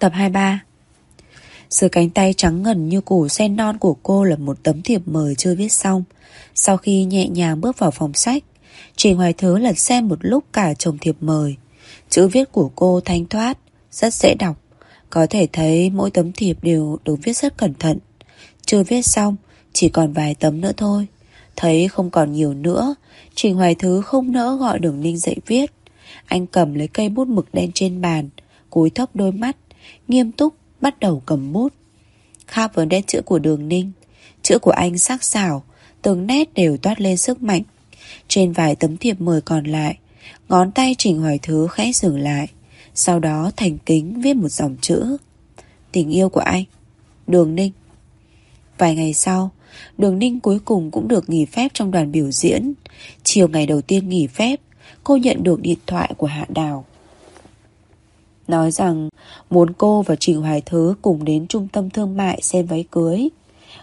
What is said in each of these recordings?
Tập 23 Dưới cánh tay trắng ngần như củ sen non của cô là một tấm thiệp mời chưa viết xong. Sau khi nhẹ nhàng bước vào phòng sách, Trình Hoài Thứ lật xem một lúc cả chồng thiệp mời. Chữ viết của cô thanh thoát, rất dễ đọc. Có thể thấy mỗi tấm thiệp đều được viết rất cẩn thận. Chưa viết xong, chỉ còn vài tấm nữa thôi. Thấy không còn nhiều nữa, Trình Hoài Thứ không nỡ gọi Đường Ninh dậy viết. Anh cầm lấy cây bút mực đen trên bàn, cúi thấp đôi mắt, nghiêm túc bắt đầu cầm bút. Khác với nét chữ của Đường Ninh, chữ của anh sắc sảo, từng nét đều toát lên sức mạnh. Trên vài tấm thiệp mời còn lại, ngón tay Trình Hoài Thứ khẽ dừng lại, sau đó thành kính viết một dòng chữ. Tình yêu của anh, Đường Ninh. Vài ngày sau, Đường Ninh cuối cùng cũng được nghỉ phép trong đoàn biểu diễn. Chiều ngày đầu tiên nghỉ phép, cô nhận được điện thoại của Hạ Đào. Nói rằng muốn cô và Trình Hoài Thứ cùng đến trung tâm thương mại xem váy cưới.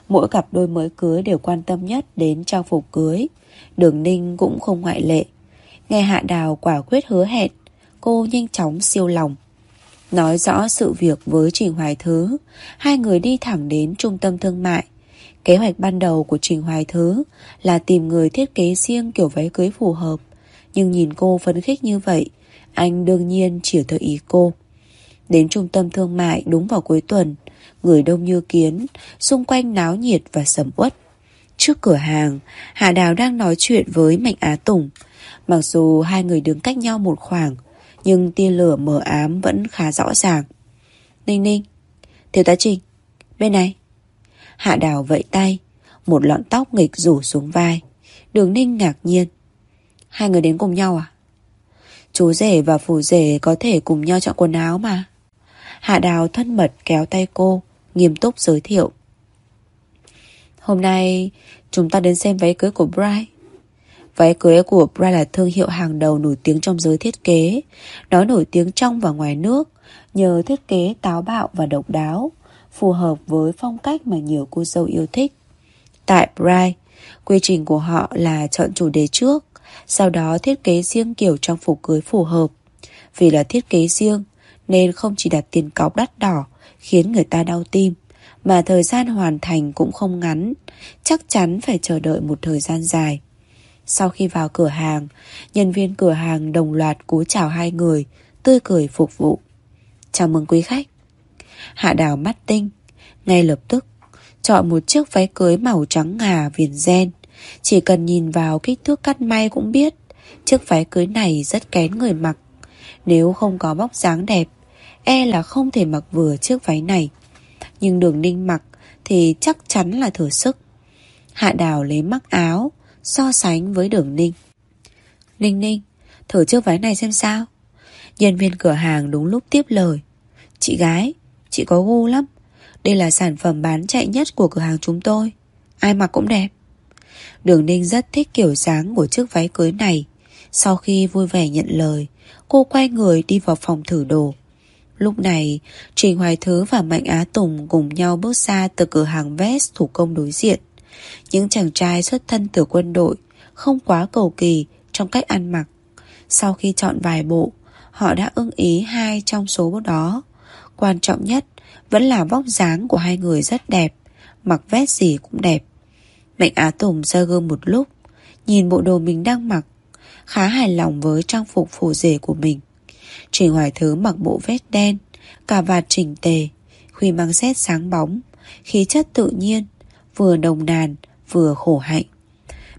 Mỗi cặp đôi mới cưới đều quan tâm nhất đến trang phục cưới. Đường Ninh cũng không ngoại lệ. Nghe Hạ Đào quả quyết hứa hẹn, cô nhanh chóng siêu lòng. Nói rõ sự việc với Trình Hoài Thứ, hai người đi thẳng đến trung tâm thương mại. Kế hoạch ban đầu của Trình Hoài Thứ là tìm người thiết kế riêng kiểu váy cưới phù hợp. Nhưng nhìn cô phấn khích như vậy, anh đương nhiên chỉ theo ý cô. Đến trung tâm thương mại đúng vào cuối tuần, người đông như kiến, xung quanh náo nhiệt và sầm uất. Trước cửa hàng, Hà Đào đang nói chuyện với Mạnh Á Tùng. Mặc dù hai người đứng cách nhau một khoảng, nhưng tia lửa mờ ám vẫn khá rõ ràng. Ninh ninh, thiếu tá Trình, bên này. Hạ Đào vẫy tay, một lọn tóc nghịch rủ xuống vai. Đường ninh ngạc nhiên. Hai người đến cùng nhau à? Chú rể và phù rể có thể cùng nhau chọn quần áo mà. Hạ Đào thân mật kéo tay cô, nghiêm túc giới thiệu. Hôm nay chúng ta đến xem váy cưới của Bright. Váy cưới của Bright là thương hiệu hàng đầu nổi tiếng trong giới thiết kế. Nó nổi tiếng trong và ngoài nước nhờ thiết kế táo bạo và độc đáo, phù hợp với phong cách mà nhiều cô dâu yêu thích. Tại Bright, quy trình của họ là chọn chủ đề trước, sau đó thiết kế riêng kiểu trang phục cưới phù hợp. Vì là thiết kế riêng nên không chỉ đặt tiền cọc đắt đỏ khiến người ta đau tim, mà thời gian hoàn thành cũng không ngắn, chắc chắn phải chờ đợi một thời gian dài. Sau khi vào cửa hàng, nhân viên cửa hàng đồng loạt cúi chào hai người, tươi cười phục vụ. Chào mừng quý khách. Hạ đào mắt tinh, ngay lập tức chọn một chiếc váy cưới màu trắng ngà viền gen. Chỉ cần nhìn vào kích thước cắt may cũng biết chiếc váy cưới này rất kén người mặc. Nếu không có bóc dáng đẹp, e là không thể mặc vừa chiếc váy này. Nhưng đường ninh mặc thì chắc chắn là thừa sức. Hạ đào lấy mắc áo, so sánh với đường ninh. Ninh ninh, thử chiếc váy này xem sao. Nhân viên cửa hàng đúng lúc tiếp lời. Chị gái, chị có gu lắm. Đây là sản phẩm bán chạy nhất của cửa hàng chúng tôi. Ai mặc cũng đẹp. Đường ninh rất thích kiểu dáng của chiếc váy cưới này. Sau khi vui vẻ nhận lời, cô quay người đi vào phòng thử đồ. Lúc này, Trình Hoài Thứ và Mạnh Á Tùng cùng nhau bước ra từ cửa hàng vest thủ công đối diện. Những chàng trai xuất thân từ quân đội, không quá cầu kỳ trong cách ăn mặc. Sau khi chọn vài bộ, họ đã ưng ý hai trong số đó. Quan trọng nhất vẫn là vóc dáng của hai người rất đẹp, mặc vest gì cũng đẹp. Mạnh Á Tùng ra gương một lúc, nhìn bộ đồ mình đang mặc, khá hài lòng với trang phục phổ rể của mình. Trình Hoài Thứ mặc bộ vest đen, cà vạt chỉnh tề, khuy mang xét sáng bóng, khí chất tự nhiên, vừa đồng nàn, vừa khổ hạnh.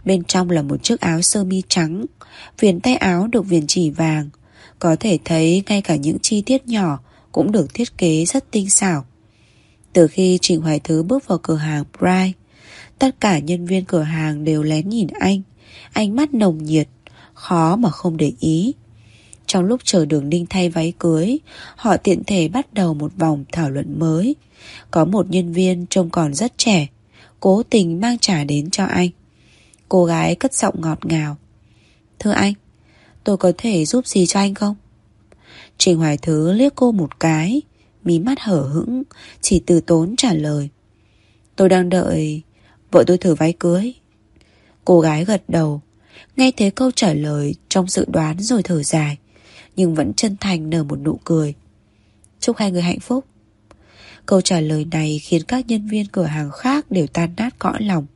Bên trong là một chiếc áo sơ mi trắng, viền tay áo được viền chỉ vàng. Có thể thấy ngay cả những chi tiết nhỏ cũng được thiết kế rất tinh xảo. Từ khi Trình Hoài Thứ bước vào cửa hàng Bright, tất cả nhân viên cửa hàng đều lén nhìn anh, ánh mắt nồng nhiệt, khó mà không để ý. Trong lúc chờ đường ninh thay váy cưới, họ tiện thể bắt đầu một vòng thảo luận mới. Có một nhân viên trông còn rất trẻ, cố tình mang trả đến cho anh. Cô gái cất giọng ngọt ngào. Thưa anh, tôi có thể giúp gì cho anh không? Trình Hoài Thứ liếc cô một cái, mí mắt hở hững, chỉ từ tốn trả lời. Tôi đang đợi vợ tôi thử váy cưới. Cô gái gật đầu, nghe thấy câu trả lời trong dự đoán rồi thở dài nhưng vẫn chân thành nở một nụ cười. Chúc hai người hạnh phúc Câu trả lời này khiến các nhân viên cửa hàng khác đều tan nát cõi lòng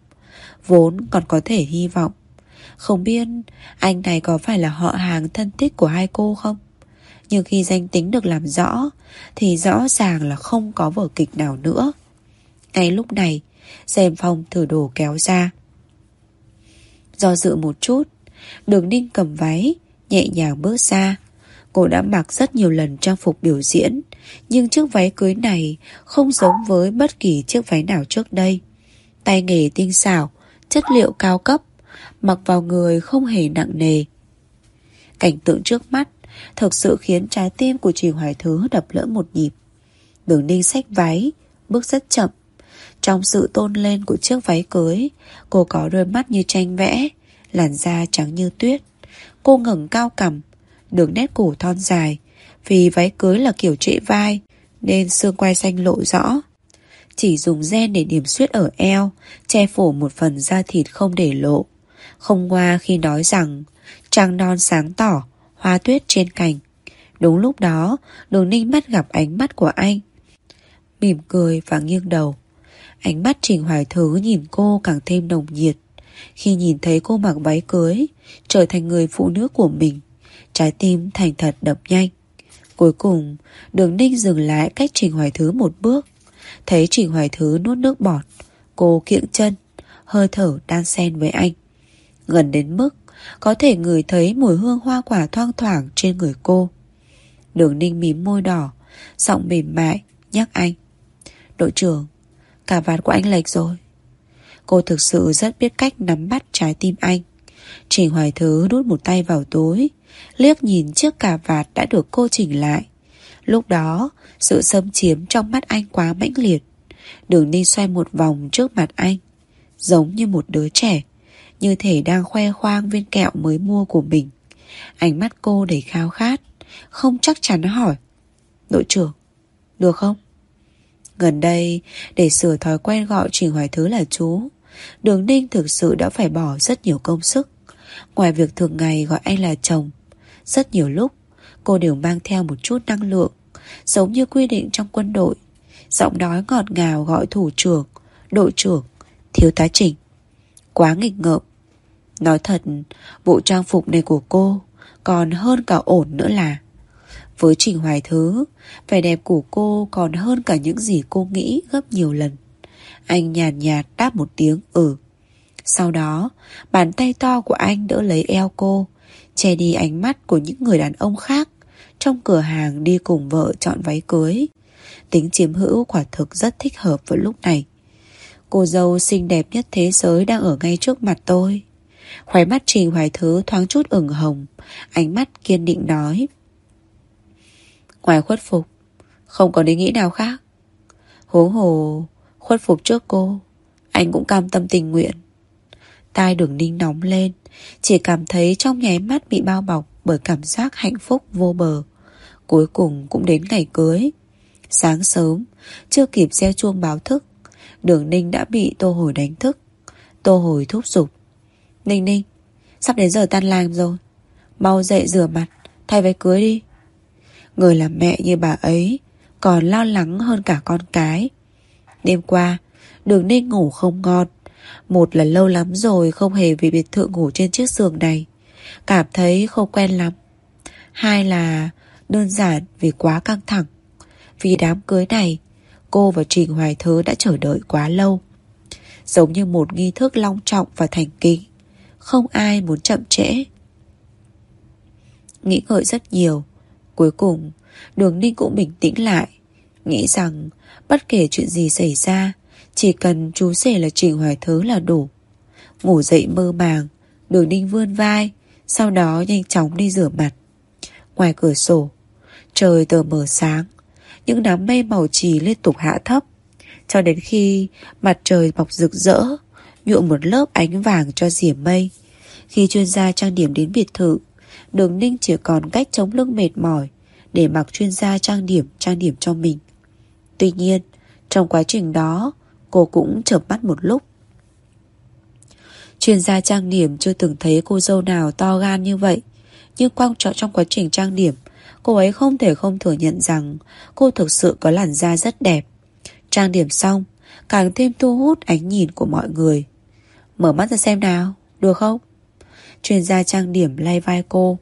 Vốn còn có thể hy vọng Không biết anh này có phải là họ hàng thân thích của hai cô không? Nhưng khi danh tính được làm rõ Thì rõ ràng là không có vở kịch nào nữa Ngay lúc này Xem phong thử đồ kéo ra. Do dự một chút, Đường ninh cầm váy, Nhẹ nhàng bước ra. Cô đã mặc rất nhiều lần trang phục biểu diễn, Nhưng chiếc váy cưới này Không giống với bất kỳ chiếc váy nào trước đây. Tay nghề tinh xảo, Chất liệu cao cấp, Mặc vào người không hề nặng nề. Cảnh tượng trước mắt Thực sự khiến trái tim của Trì Hoài Thứ đập lỡ một nhịp. Đường ninh xách váy, Bước rất chậm trong sự tôn lên của chiếc váy cưới, Cô có đôi mắt như tranh vẽ, Làn da trắng như tuyết. Cô ngẩng cao cằm Đường nét cổ thon dài, Vì váy cưới là kiểu trễ vai, Nên xương quai xanh lộ rõ. Chỉ dùng gen để điểm xuyết ở eo, Che phủ một phần da thịt không để lộ. Không qua khi nói rằng, Trăng non sáng tỏ, Hoa tuyết trên cành. Đúng lúc đó Đường ninh mắt gặp ánh mắt của anh. Mỉm cười và nghiêng đầu. Ánh mắt Trình Hoài Thứ nhìn cô càng thêm nồng nhiệt. Khi nhìn thấy cô mặc váy cưới, Trở thành người phụ nữ của mình, Trái tim thành thật đập nhanh. Cuối cùng, Đường ninh dừng lại cách Trình Hoài Thứ một bước. Thấy Trình Hoài Thứ nuốt nước bọt, Cô kiệng chân, Hơi thở đan xen với anh. Gần đến mức, Có thể ngửi thấy mùi hương hoa quả thoang thoảng trên người cô. Đường ninh mím môi đỏ, Giọng mềm mại Nhắc anh. Đội trưởng Cả vạt của anh lệch rồi. Cô thực sự rất biết cách nắm bắt trái tim anh. Trình Hoài Thứ đút một tay vào túi, Liếc nhìn chiếc cà vạt đã được cô chỉnh lại. Lúc đó, Sự xâm chiếm trong mắt anh quá mãnh liệt. Đường ninh xoay một vòng trước mặt anh, Giống như một đứa trẻ, Như thể đang khoe khoang viên kẹo mới mua của mình. Ánh mắt cô đầy khao khát, Không chắc chắn hỏi, Đội trưởng, Được không? Gần đây Để sửa thói quen gọi Trình Hoài Thứ là chú. Đường Ninh thực sự đã phải bỏ rất nhiều công sức. Ngoài việc thường ngày gọi anh là chồng, Rất nhiều lúc Cô đều mang theo một chút năng lượng, Giống như quy định trong quân đội. Giọng nói ngọt ngào gọi thủ trưởng, Đội trưởng, Thiếu tá trình. Quá nghịch ngợm. Nói thật, Bộ trang phục này của cô Còn hơn cả ổn nữa là với Trình Hoài Thứ Vẻ đẹp của cô còn hơn cả những gì cô nghĩ gấp nhiều lần Anh nhàn nhạt, nhạt đáp một tiếng ừ sau đó, bàn tay to của anh đỡ lấy eo cô, che đi ánh mắt của những người đàn ông khác trong cửa hàng đi cùng vợ chọn váy cưới. Tính chiếm hữu quả thực rất thích hợp vào lúc này. Cô dâu xinh đẹp nhất thế giới đang ở ngay trước mặt tôi. Khóe mắt Trình Hoài Thứ thoáng chút ửng hồng, ánh mắt kiên định nói. Ngoài khuất phục, không có ý nghĩ nào khác. Huống hồ, khuất phục trước cô, anh cũng cam tâm tình nguyện. Tai đường ninh nóng lên. Chỉ cảm thấy trong nháy mắt bị bao bọc Bởi cảm giác hạnh phúc vô bờ. Cuối cùng cũng đến ngày cưới. Sáng sớm Chưa kịp gieo chuông báo thức Đường ninh đã bị tô hồi đánh thức. Tô hồi thúc giục. Ninh ninh Sắp đến giờ tan làm rồi. Mau dậy rửa mặt Thay váy cưới đi. Người làm mẹ như bà ấy Còn lo lắng hơn cả con cái. Đêm qua, Đường ninh ngủ không ngon. Một là lâu lắm rồi không hề về biệt thự ngủ trên chiếc giường này. Cảm thấy không quen lắm. Hai là đơn giản vì quá căng thẳng. Vì đám cưới này, Cô và Trình Hoài Thứ đã chờ đợi quá lâu. Giống như một nghi thức long trọng và thành kính Không ai muốn chậm trễ. Nghĩ ngợi rất nhiều. Cuối cùng, Đường Ninh cũng bình tĩnh lại. Nghĩ rằng, bất kể chuyện gì xảy ra, chỉ cần chú rể là Trình Hoài Thứ là đủ. Ngủ dậy mơ màng, Đường ninh vươn vai, Sau đó nhanh chóng đi rửa mặt. Ngoài cửa sổ, Trời tờ mờ sáng, Những đám mây màu trì liên tục hạ thấp. Cho đến khi mặt trời bọc rực rỡ, Nhuộm một lớp ánh vàng cho rỉa mây, Khi chuyên gia trang điểm đến biệt thự Đường ninh chỉ còn cách chống lưng mệt mỏi Để mặc chuyên gia trang điểm trang điểm cho mình Tuy nhiên Trong quá trình đó Cô cũng chợp mắt một lúc Chuyên gia trang điểm chưa từng thấy cô dâu nào to gan như vậy Nhưng quan trọng trong quá trình trang điểm Cô ấy không thể không thừa nhận rằng cô thực sự có làn da rất đẹp. Trang điểm xong, càng thêm thu hút ánh nhìn của mọi người. Mở mắt ra xem nào, được không? Chuyên gia trang điểm lay vai cô.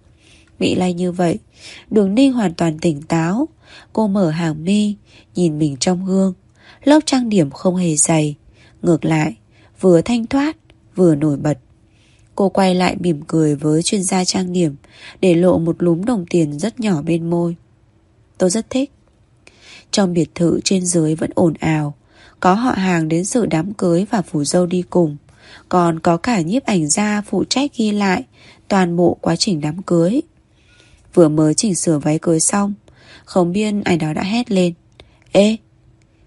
Bị lay như vậy, đường ninh hoàn toàn tỉnh táo. Cô mở hàng mi, nhìn mình trong gương. Lớp trang điểm không hề dày. Ngược lại, vừa thanh thoát, vừa nổi bật. Cô quay lại mỉm cười với chuyên gia trang điểm để lộ một lúm đồng tiền rất nhỏ bên môi. Tôi rất thích. Trong biệt thự trên dưới vẫn ồn ào. Có họ hàng đến dự đám cưới và phủ dâu đi cùng. Còn có cả nhiếp ảnh gia phụ trách ghi lại toàn bộ quá trình đám cưới. Vừa mới chỉnh sửa váy cưới xong, không biết ai đó đã hét lên. Ê,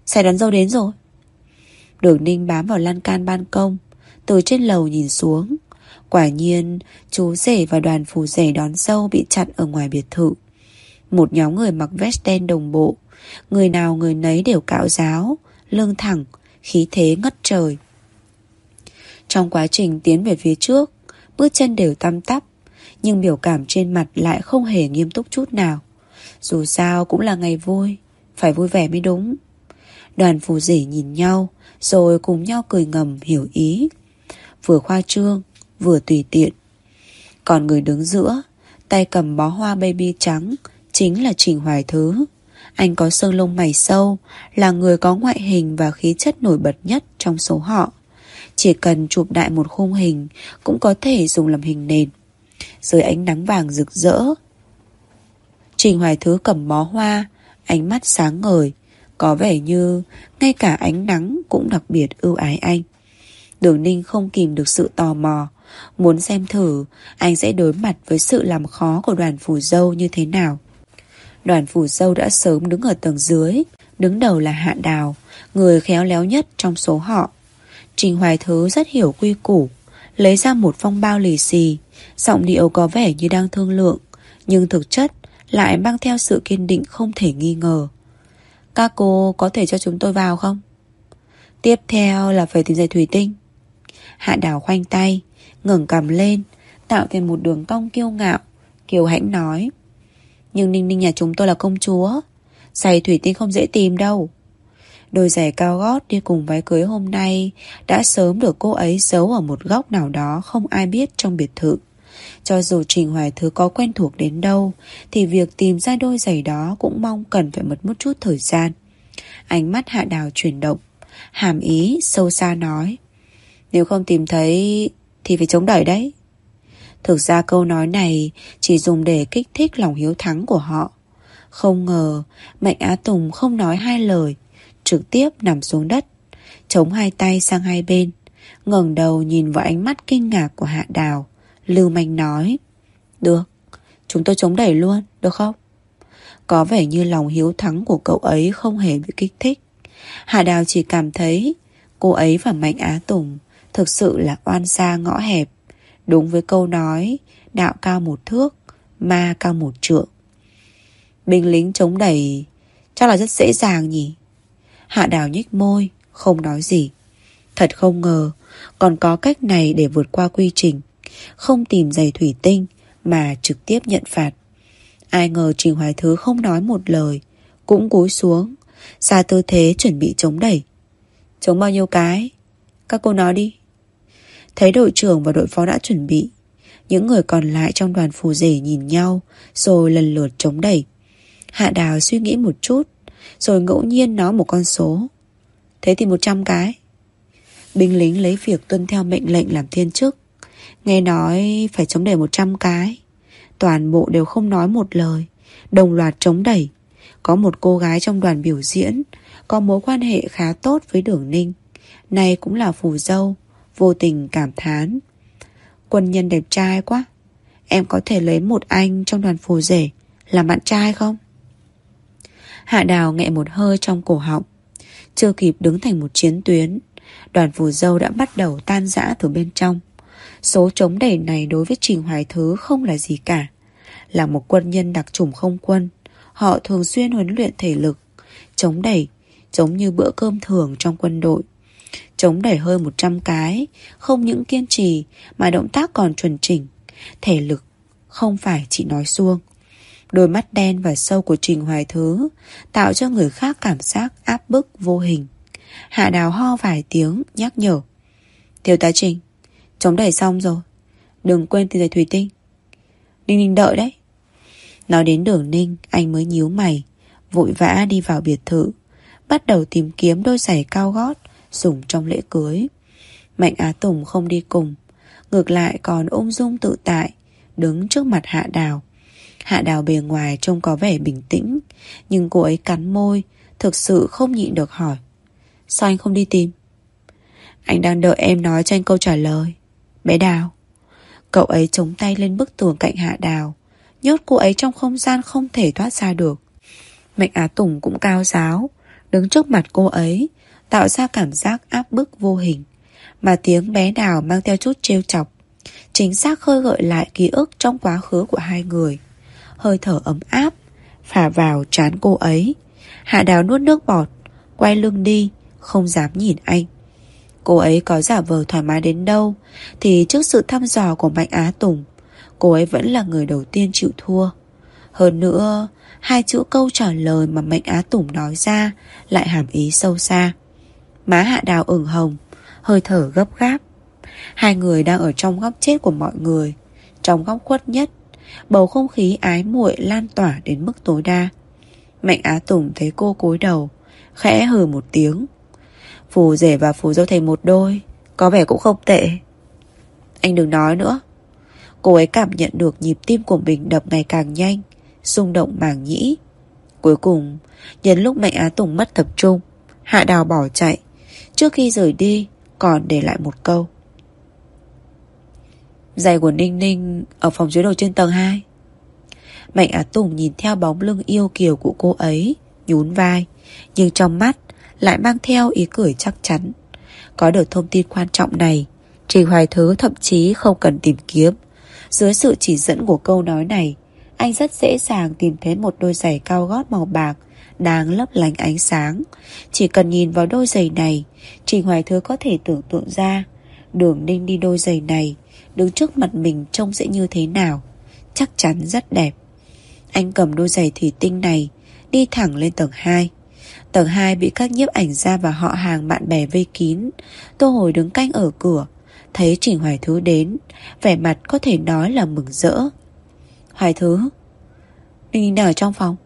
xe đón dâu đến rồi. Đường ninh bám vào lan can ban công, từ trên lầu nhìn xuống. Quả nhiên, chú rể và đoàn phù rể đón dâu bị chặn ở ngoài biệt thự. Một nhóm người mặc vest đen đồng bộ, người nào người nấy đều cạo giáo, lưng thẳng, khí thế ngất trời. Trong quá trình tiến về phía trước, bước chân đều tăm tắp, nhưng biểu cảm trên mặt lại không hề nghiêm túc chút nào. Dù sao cũng là ngày vui, phải vui vẻ mới đúng. Đoàn phù rể nhìn nhau, rồi cùng nhau cười ngầm hiểu ý. Vừa khoa trương, vừa tùy tiện. Còn người đứng giữa, tay cầm bó hoa baby trắng, chính là Trình Hoài Thứ. Anh có sơn lông mày sâu, là người có ngoại hình và khí chất nổi bật nhất trong số họ. Chỉ cần chụp đại một khung hình cũng có thể dùng làm hình nền. Dưới ánh nắng vàng rực rỡ. Trình Hoài Thứ cầm bó hoa, ánh mắt sáng ngời, có vẻ như ngay cả ánh nắng cũng đặc biệt ưu ái anh. Đường Ninh không kìm được sự tò mò, muốn xem thử anh sẽ đối mặt với sự làm khó của đoàn phủ dâu như thế nào. Đoàn phủ dâu đã sớm đứng ở tầng dưới, đứng đầu là Hạ Đào, người khéo léo nhất trong số họ. Trình Hoài Thứ rất hiểu quy củ, lấy ra một phong bao lì xì, giọng điệu có vẻ như đang thương lượng, nhưng thực chất lại mang theo sự kiên định không thể nghi ngờ. Các cô có thể cho chúng tôi vào không? Tiếp theo là phải tìm giày thủy tinh. Hạ đảo khoanh tay, ngẩng cầm lên, tạo thành một đường cong kiêu ngạo. Kiều hãnh nói. Nhưng Ninh Ninh nhà chúng tôi là công chúa. Giày thủy tinh không dễ tìm đâu. Đôi giày cao gót đi cùng váy cưới hôm nay đã sớm được cô ấy giấu ở một góc nào đó không ai biết trong biệt thự. Cho dù Trình Hoài Thứ có quen thuộc đến đâu, Thì việc tìm ra đôi giày đó Cũng mong cần phải mất một chút thời gian. Ánh mắt hạ đào chuyển động, Hàm ý, sâu xa nói, Nếu không tìm thấy Thì phải chống đẩy đấy. Thực ra câu nói này Chỉ dùng để kích thích lòng hiếu thắng của họ. Không ngờ Mạnh Á Tùng không nói hai lời Trực tiếp nằm xuống đất Chống hai tay sang hai bên ngẩng đầu nhìn vào ánh mắt kinh ngạc của Hạ Đào. Lưu Manh nói Được, chúng tôi chống đẩy luôn, được không? Có vẻ như lòng hiếu thắng của cậu ấy không hề bị kích thích. Hạ Đào chỉ cảm thấy Cô ấy và Mạnh Á Tùng Thực sự là oan xa ngõ hẹp. Đúng với câu nói Đạo cao một thước Ma cao một trượng. Binh lính chống đẩy Chắc là rất dễ dàng nhỉ? Hạ Đào nhích môi Không nói gì Thật không ngờ Còn có cách này để vượt qua quy trình không tìm giày thủy tinh mà trực tiếp nhận phạt. Ai ngờ Trình Hoài Thứ không nói một lời, cũng cúi xuống, ra tư thế chuẩn bị chống đẩy. Chống bao nhiêu cái? Các cô nói đi. Thấy đội trưởng và đội phó đã chuẩn bị, những người còn lại trong đoàn phù rể nhìn nhau rồi lần lượt chống đẩy. Hạ Đào suy nghĩ một chút, rồi ngẫu nhiên nói một con số. Thế thì 100 cái. Binh lính lấy việc tuân theo mệnh lệnh làm thiên chức. Nghe nói phải chống đẩy 100 cái Toàn bộ đều không nói một lời Đồng loạt chống đẩy Có một cô gái trong đoàn biểu diễn Có mối quan hệ khá tốt với Đường Ninh Này cũng là phù dâu Vô tình cảm thán Quân nhân đẹp trai quá Em có thể lấy một anh trong đoàn phù rể Làm bạn trai không? Hạ đào nghẹ một hơi trong cổ họng Chưa kịp đứng thành một chiến tuyến Đoàn phù dâu đã bắt đầu tan rã từ bên trong Số chống đẩy này đối với Trình Hoài Thứ không là gì cả. Là một quân nhân đặc trùng không quân, họ thường xuyên huấn luyện thể lực. Chống đẩy, giống như bữa cơm thường trong quân đội. Chống đẩy hơi 100 cái, không những kiên trì mà động tác còn chuẩn chỉnh. Thể lực không phải chỉ nói xuông. Đôi mắt đen và sâu của Trình Hoài Thứ tạo cho người khác cảm giác áp bức vô hình. Hạ đào ho vài tiếng nhắc nhở. Thiếu tá Trình, chống đẩy xong rồi. Đừng quên tìm giày thủy tinh. Ninh Ninh đợi đấy. Nói đến đường Ninh, anh mới nhíu mày, vội vã đi vào biệt thự, bắt đầu tìm kiếm đôi giày cao gót dùng trong lễ cưới. Mạnh Á Tùng không đi cùng, ngược lại còn ung dung tự tại, đứng trước mặt Hạ Đào. Hạ Đào bề ngoài trông có vẻ bình tĩnh, nhưng cô ấy cắn môi, thực sự không nhịn được hỏi. Sao anh không đi tìm? Anh đang đợi em nói cho anh câu trả lời. Bé Đào. Cậu ấy chống tay lên bức tường cạnh Hạ Đào, nhốt cô ấy trong không gian không thể thoát ra được. Mạnh Á Tùng cũng cao giáo, đứng trước mặt cô ấy, tạo ra cảm giác áp bức vô hình. Mà tiếng bé Đào mang theo chút trêu chọc, chính xác khơi gợi lại ký ức trong quá khứ của hai người. Hơi thở ấm áp, phả vào trán cô ấy. Hạ Đào nuốt nước bọt, quay lưng đi, không dám nhìn anh. Cô ấy có giả vờ thoải mái đến đâu Thì trước sự thăm dò của Mạnh Á Tùng Cô ấy vẫn là người đầu tiên chịu thua Hơn nữa Hai chữ câu trả lời mà Mạnh Á Tùng nói ra Lại hàm ý sâu xa Má hạ đào ửng hồng Hơi thở gấp gáp Hai người đang ở trong góc chết của mọi người Trong góc khuất nhất Bầu không khí ái muội lan tỏa đến mức tối đa. Mạnh Á Tùng thấy cô cúi đầu, Khẽ hừ một tiếng. Phù rể và phù dâu thành một đôi, Có vẻ cũng không tệ. Anh đừng nói nữa. Cô ấy cảm nhận được nhịp tim của mình đập ngày càng nhanh, xung động màng nhĩ. Cuối cùng, Nhân lúc Mạnh Á Tùng mất tập trung, Hạ Đào bỏ chạy. Trước khi rời đi, còn để lại một câu. Giày của Ninh Ninh Ở phòng chứa đồ trên tầng 2 Mạnh Á Tùng nhìn theo bóng lưng yêu kiều của cô ấy Nhún vai Nhưng trong mắt lại mang theo ý cười chắc chắn. Có được thông tin quan trọng này, Trình Hoài Thứ thậm chí không cần tìm kiếm. Dưới sự chỉ dẫn của câu nói này, anh rất dễ dàng tìm thấy một đôi giày cao gót màu bạc đang lấp lánh ánh sáng. Chỉ cần nhìn vào đôi giày này, Trình Hoài Thứ có thể tưởng tượng ra đường ninh đi đôi giày này đứng trước mặt mình trông sẽ như thế nào. Chắc chắn rất đẹp. Anh cầm đôi giày thủy tinh này, đi thẳng lên tầng 2. Tầng 2 bị các nhiếp ảnh gia và họ hàng bạn bè vây kín Tô Hồi đứng canh ở cửa, Thấy Trình Hoài Thứ đến, Vẻ mặt có thể nói là mừng rỡ Hoài Thứ Ninh đang ở trong phòng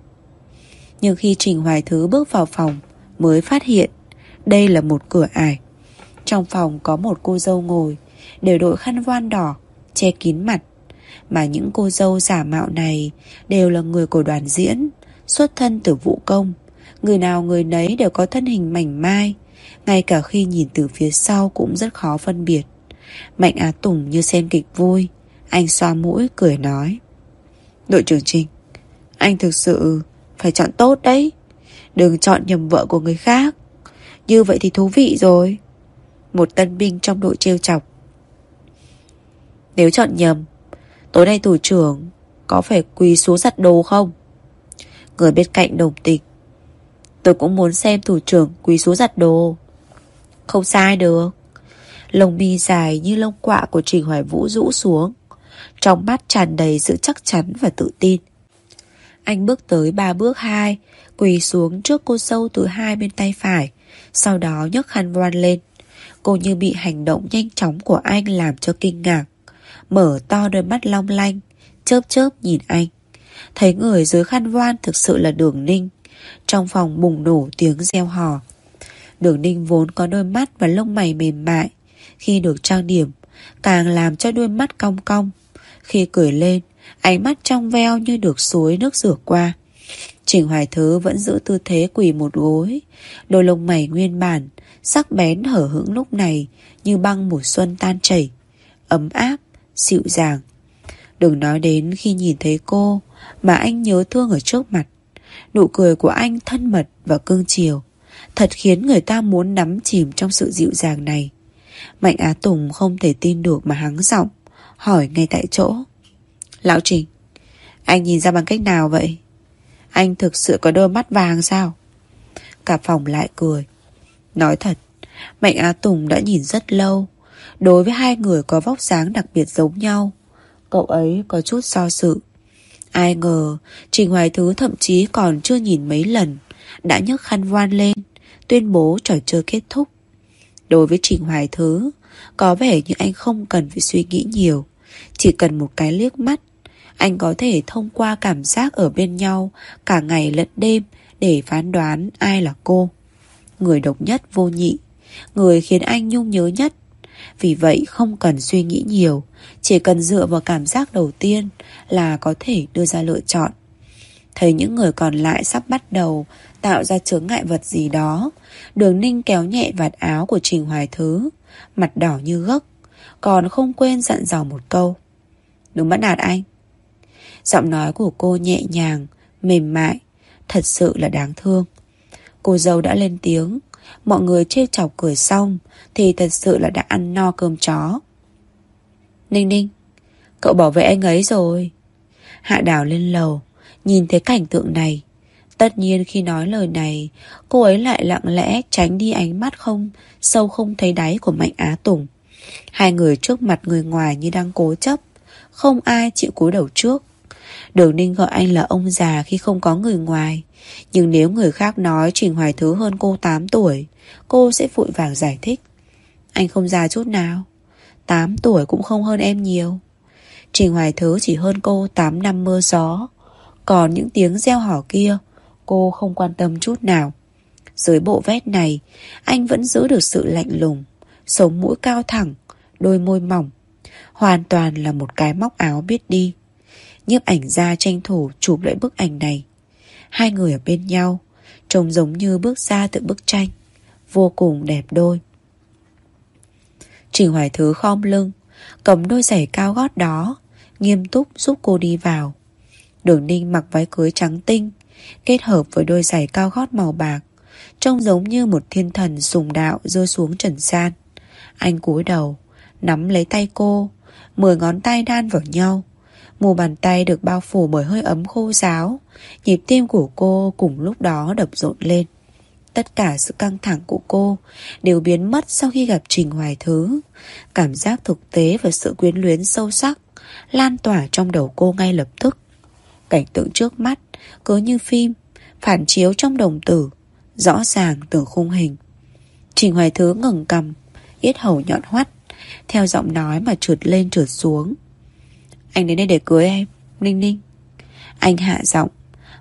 Nhưng khi Trình Hoài Thứ bước vào phòng, Mới phát hiện Đây là một cửa ải Trong phòng có một cô dâu ngồi Đều đội khăn voan đỏ, Che kín mặt. Mà những cô dâu giả mạo này Đều là người của đoàn diễn, Xuất thân từ vũ công. Người nào người nấy đều có thân hình mảnh mai, Ngay cả khi nhìn từ phía sau Cũng rất khó phân biệt. Mạnh Á Tùng như xem kịch vui, Anh xoa mũi cười nói. Đội trưởng Trinh Anh thực sự phải chọn tốt đấy. Đừng chọn nhầm vợ của người khác. Như vậy thì thú vị rồi. Một tân binh trong đội trêu chọc nếu chọn nhầm, Tối nay thủ trưởng Có phải quỳ xuống giặt đồ không? Người bên cạnh đồng tình. Tôi cũng muốn xem thủ trưởng quỳ xuống giặt đồ. Không sai được. Lông mi dài như lông quạ của Trình Hoài Vũ rũ xuống. Trong mắt tràn đầy sự chắc chắn và tự tin. Anh bước tới ba bước hai, Quỳ xuống trước cô sâu từ hai bên tay phải, Sau đó nhấc khăn voan lên. Cô như bị hành động nhanh chóng của anh làm cho kinh ngạc. Mở to đôi mắt long lanh Chớp chớp nhìn anh. Thấy người dưới khăn voan thực sự là đường ninh. Trong phòng bùng nổ tiếng reo hò. Đường ninh vốn có đôi mắt và lông mày mềm mại. Khi được trang điểm Càng làm cho đôi mắt cong cong. Khi cười lên Ánh mắt trong veo như được suối nước rửa qua. Trình Hoài Thứ vẫn giữ tư thế quỳ một gối. Đôi lông mày nguyên bản Sắc bén hở hững lúc này Như băng mùa xuân tan chảy Ấm áp, dịu dàng. Đừng nói đến khi nhìn thấy cô, Mà anh nhớ thương ở trước mặt. Nụ cười của anh thân mật và cương chiều. Thật khiến người ta muốn nắm chìm trong sự dịu dàng này. Mạnh Á Tùng không thể tin được mà hắng giọng, Hỏi ngay tại chỗ. Lão Trình, Anh nhìn ra bằng cách nào vậy? Anh thực sự có đôi mắt vàng sao? Cả phòng lại cười. Nói thật, Mạnh Á Tùng đã nhìn rất lâu Đối với hai người có vóc dáng đặc biệt giống nhau. Cậu ấy có chút so sự. Ai ngờ Trình Hoài Thứ thậm chí còn chưa nhìn mấy lần, Đã nhấc khăn voan lên, Tuyên bố trò chơi kết thúc. Đối với Trình Hoài Thứ, Có vẻ như anh không cần phải suy nghĩ nhiều. Chỉ cần một cái liếc mắt, Anh có thể thông qua cảm giác ở bên nhau Cả ngày lẫn đêm Để phán đoán ai là cô. Người độc nhất vô nhị, Người khiến anh nhung nhớ nhất vì vậy không cần suy nghĩ nhiều. Chỉ cần dựa vào cảm giác đầu tiên Là có thể đưa ra lựa chọn. Thấy những người còn lại sắp bắt đầu Tạo ra chướng ngại vật gì đó, Đường ninh kéo nhẹ vạt áo của Trình Hoài Thứ, Mặt đỏ như gấc Còn không quên dặn dò một câu. Đừng bắt nạt anh. Giọng nói của cô nhẹ nhàng, Mềm mại, Thật sự là đáng thương. Cô dâu đã lên tiếng, Mọi người trêu chọc cười xong thì thật sự là đã ăn no cơm chó. Ninh ninh, Cậu bảo vệ anh ấy rồi. Hạ đảo lên lầu, Nhìn thấy cảnh tượng này. Tất nhiên khi nói lời này, Cô ấy lại lặng lẽ tránh đi ánh mắt không, Sâu không thấy đáy của Mạnh Á Tùng. Hai người trước mặt người ngoài như đang cố chấp, Không ai chịu cúi đầu trước. Đường Ninh gọi anh là ông già khi không có người ngoài. Nhưng nếu người khác nói Trình Hoài Thứ hơn cô 8 tuổi, Cô sẽ vội vàng giải thích. Anh không già chút nào. 8 tuổi cũng không hơn em nhiều. Trình Hoài Thứ chỉ hơn cô 8 năm mưa gió. Còn những tiếng gieo hỏ kia, Cô không quan tâm chút nào. Dưới bộ vét này, Anh vẫn giữ được sự lạnh lùng, Sống mũi cao thẳng, Đôi môi mỏng. Hoàn toàn là một cái móc áo biết đi. Nhiếp ảnh ra tranh thủ chụp lại bức ảnh này. Hai người ở bên nhau, Trông giống như bước ra từ bức tranh. Vô cùng đẹp đôi. Trình Hoài Thứ khom lưng, Cầm đôi giày cao gót đó, Nghiêm túc giúp cô đi vào. Đường Ninh mặc váy cưới trắng tinh, Kết hợp với đôi giày cao gót màu bạc, Trông giống như một thiên thần sùng đạo rơi xuống trần gian. Anh cúi đầu, Nắm lấy tay cô, Mười ngón tay đan vào nhau. Mù bàn tay được bao phủ bởi hơi ấm khô ráo, Nhịp tim của cô cùng lúc đó đập rộn lên. Tất cả sự căng thẳng của cô Đều biến mất sau khi gặp Trình Hoài Thứ. Cảm giác thực tế và sự quyến luyến sâu sắc Lan tỏa trong đầu cô ngay lập tức. Cảnh tượng trước mắt Cứ như phim, Phản chiếu trong đồng tử, Rõ ràng từ khung hình. Trình Hoài Thứ ngừng cầm, Yết hầu nhọn hoắt, Theo giọng nói mà trượt lên trượt xuống. Anh đến đây để cưới em, Ninh ninh. Anh hạ giọng,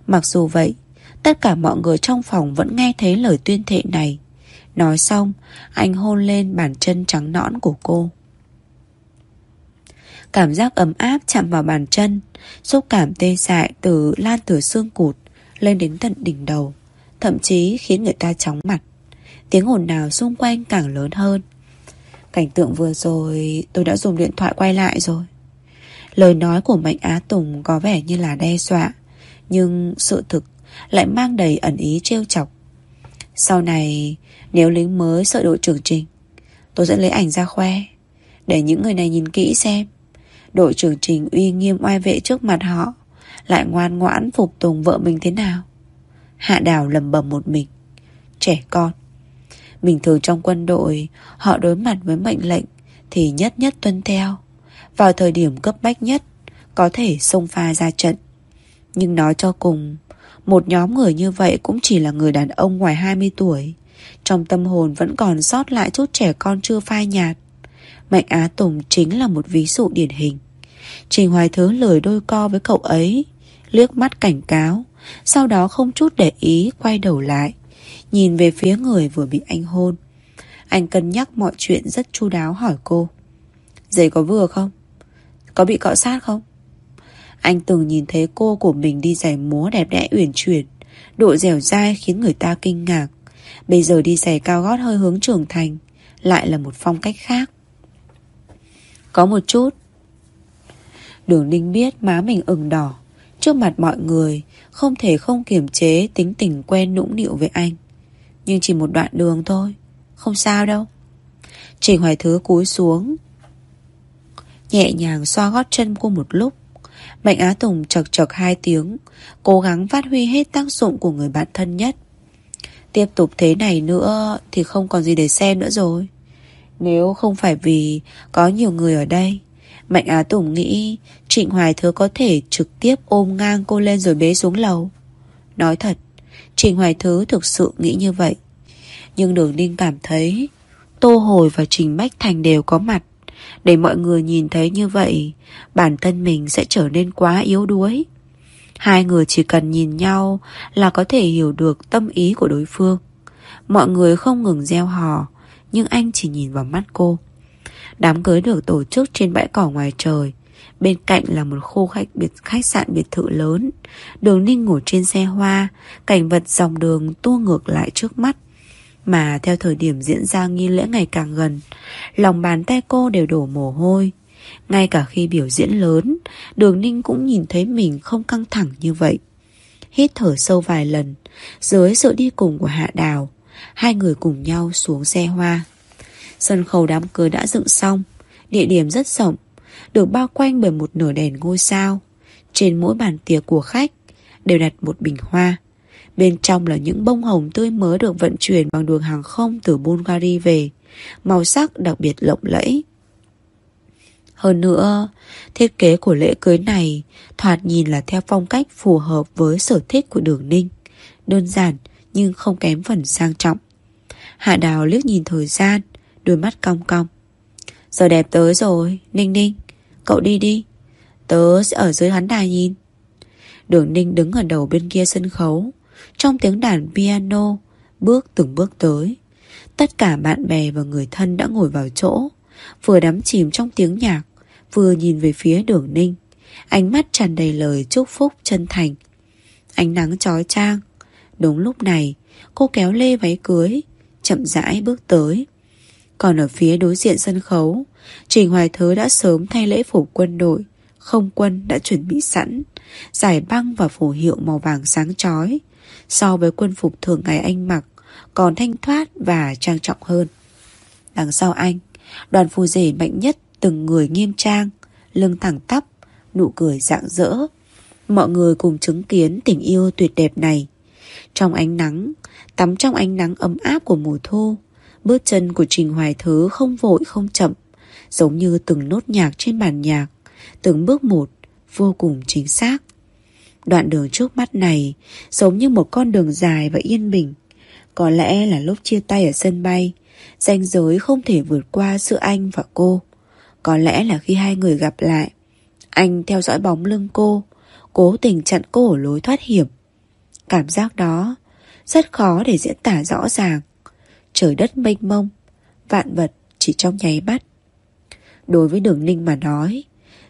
Mặc dù vậy Tất cả mọi người trong phòng vẫn nghe thấy lời tuyên thệ này. Nói xong, Anh hôn lên bàn chân trắng nõn của cô. Cảm giác ấm áp chạm vào bàn chân, Xúc cảm tê dại từ lan từ xương cụt Lên đến tận đỉnh đầu, Thậm chí khiến người ta chóng mặt. Tiếng ồn nào xung quanh càng lớn hơn. Cảnh tượng vừa rồi, Tôi đã dùng điện thoại quay lại rồi. Lời nói của Mạnh Á Tùng Có vẻ như là đe dọa, Nhưng sự thực lại mang đầy ẩn ý trêu chọc. Sau này, Nếu lính mới sợ đội trưởng Trình, Tôi sẽ lấy ảnh ra khoe, Để những người này nhìn kỹ xem. Đội trưởng Trình uy nghiêm oai vệ trước mặt họ, Lại ngoan ngoãn phục tùng vợ mình thế nào? Hạ đào lầm bầm một mình, Trẻ con, Bình thường trong quân đội, Họ đối mặt với mệnh lệnh Thì nhất nhất tuân theo. Vào thời điểm cấp bách nhất, Có thể xông pha ra trận. Nhưng nói cho cùng một nhóm người như vậy cũng chỉ là người đàn ông ngoài 20 tuổi. Trong tâm hồn vẫn còn sót lại chút trẻ con chưa phai nhạt. Mạnh Á Tùng chính là một ví dụ điển hình. Trình Hoài Thứ lười đôi co với cậu ấy, liếc mắt cảnh cáo, sau đó không chút để ý quay đầu lại, nhìn về phía người vừa bị anh hôn. Anh cân nhắc mọi chuyện rất chu đáo hỏi cô. Giày có vừa không? Có bị cọ sát không? Anh từng nhìn thấy cô của mình đi giày múa đẹp đẽ uyển chuyển. Độ dẻo dai khiến người ta kinh ngạc. Bây giờ đi giày cao gót hơi hướng trưởng thành, Lại là một phong cách khác. Có một chút. Đường Ninh biết má mình ửng đỏ. Trước mặt mọi người, Không thể không kiềm chế tính tình quen nũng nịu với anh. Nhưng chỉ một đoạn đường thôi, Không sao đâu. Trình Hoài Thứ cúi xuống, Nhẹ nhàng xoa gót chân cô một lúc. Mạnh Á Tùng chật chật hai tiếng Cố gắng phát huy hết tác dụng của người bạn thân nhất Tiếp tục thế này nữa Thì không còn gì để xem nữa rồi Nếu không phải vì Có nhiều người ở đây Mạnh Á Tùng nghĩ Trịnh Hoài Thứ có thể trực tiếp ôm ngang cô lên rồi bế xuống lầu. Nói thật, Trịnh Hoài Thứ thực sự nghĩ như vậy. Nhưng Đường Ninh cảm thấy Tô Hồi và Trình Bách Thành đều có mặt. Để mọi người nhìn thấy như vậy, bản thân mình sẽ trở nên quá yếu đuối. Hai người chỉ cần nhìn nhau là có thể hiểu được tâm ý của đối phương. Mọi người không ngừng gieo hò, nhưng anh chỉ nhìn vào mắt cô. Đám cưới được tổ chức trên bãi cỏ ngoài trời. Bên cạnh là một khu khách biệt khách sạn biệt thự lớn. Đường Ninh ngồi trên xe hoa, cảnh vật dòng đường tua ngược lại trước mắt. Mà theo thời điểm diễn ra nghi lễ ngày càng gần, lòng bàn tay cô đều đổ mồ hôi. Ngay cả khi biểu diễn lớn, đường ninh cũng nhìn thấy mình không căng thẳng như vậy. Hít thở sâu vài lần, dưới sự đi cùng của Hạ Đào, hai người cùng nhau xuống xe hoa. Sân khấu đám cưới đã dựng xong, địa điểm rất rộng, được bao quanh bởi một nửa đèn ngôi sao. Trên mỗi bàn tiệc của khách đều đặt một bình hoa. Bên trong là những bông hồng tươi mới được vận chuyển bằng đường hàng không từ Bulgaria về, màu sắc đặc biệt lộng lẫy. Hơn nữa, thiết kế của lễ cưới này thoạt nhìn là theo phong cách phù hợp với sở thích của đường ninh. Đơn giản nhưng không kém phần sang trọng. Hạ đào liếc nhìn thời gian, đôi mắt cong cong. Giờ đẹp tới rồi, Ninh Ninh, cậu đi đi. Tớ sẽ ở dưới hắn đài nhìn. Đường Ninh đứng ở đầu bên kia sân khấu, trong tiếng đàn piano, bước từng bước tới. Tất cả bạn bè và người thân đã ngồi vào chỗ, vừa đắm chìm trong tiếng nhạc, vừa nhìn về phía đường ninh. Ánh mắt tràn đầy lời chúc phúc chân thành. Ánh nắng trói trang. Đúng lúc này, cô kéo lê váy cưới, chậm rãi bước tới. Còn ở phía đối diện sân khấu, Trình Hoài Thứ đã sớm thay lễ phục quân đội, không quân đã chuẩn bị sẵn, giải băng và phù hiệu màu vàng sáng chói so với quân phục thường ngày anh mặc, còn thanh thoát và trang trọng hơn. Đằng sau anh, đoàn phù rể mạnh nhất từng người nghiêm trang, lưng thẳng tắp, nụ cười rạng rỡ. Mọi người cùng chứng kiến tình yêu tuyệt đẹp này. Trong ánh nắng, tắm trong ánh nắng ấm áp của mùa thu, bước chân của Trình Hoài Thứ không vội không chậm, giống như từng nốt nhạc trên bản nhạc, từng bước một, vô cùng chính xác. Đoạn đường trước mắt này giống như một con đường dài và yên bình. Có lẽ là lúc chia tay ở sân bay, ranh giới không thể vượt qua giữa anh và cô. Có lẽ là khi hai người gặp lại, anh theo dõi bóng lưng cô, cố tình chặn cô ở lối thoát hiểm. Cảm giác đó rất khó để diễn tả rõ ràng. Trời đất mênh mông, vạn vật chỉ trong nháy mắt. Đối với đường ninh mà nói,